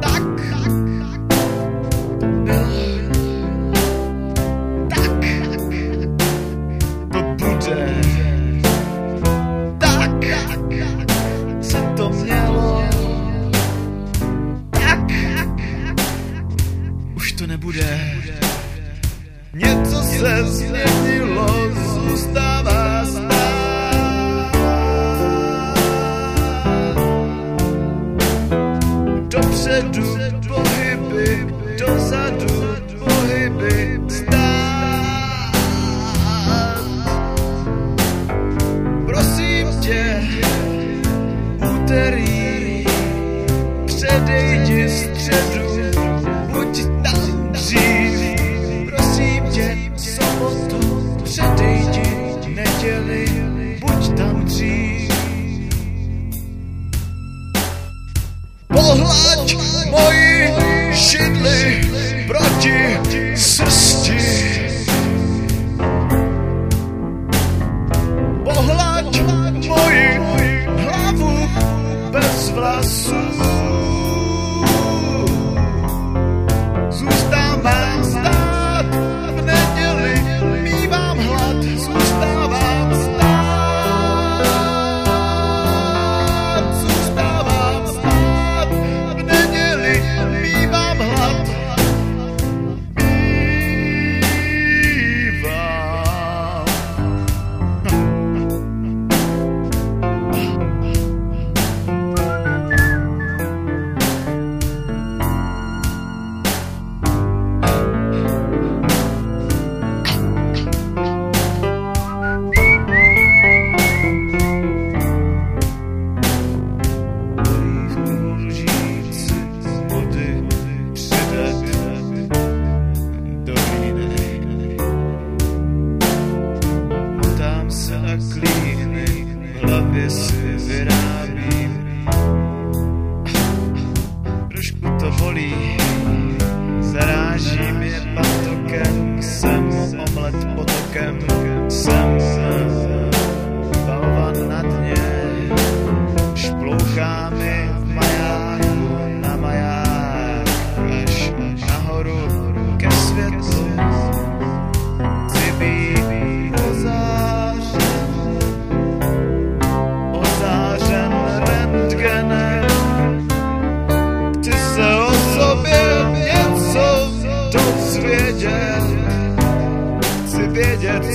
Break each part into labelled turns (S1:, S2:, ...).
S1: Tak. Tak to bude. Tak mělo. Tak už to nebude. Něco se změnilo, zůstává do. sun. Klíny, v hlavě si vyrábím. Trošku to bolí, zaráží mě patokem, jsem omlet potokem,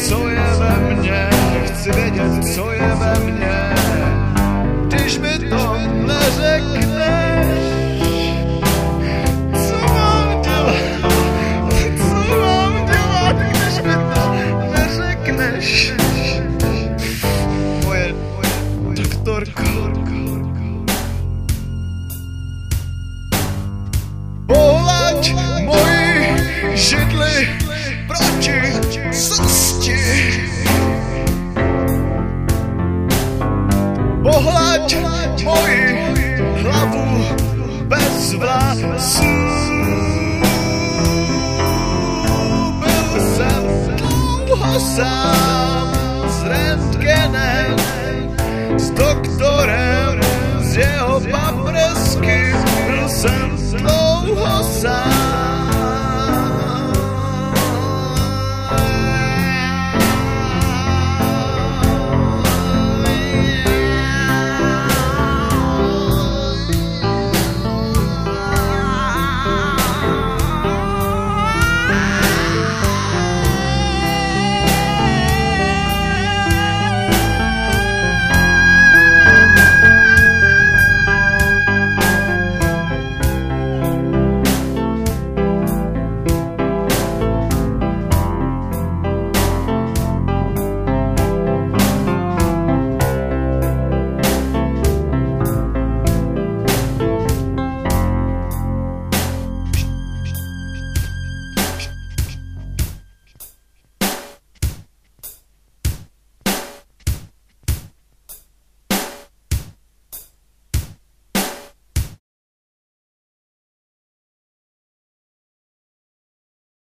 S1: co je ve mně, chci vědět, co je ve mně když mi to neřekneš. vlasů. Byl jsem dlouho sám s rentgenem, s doktorem.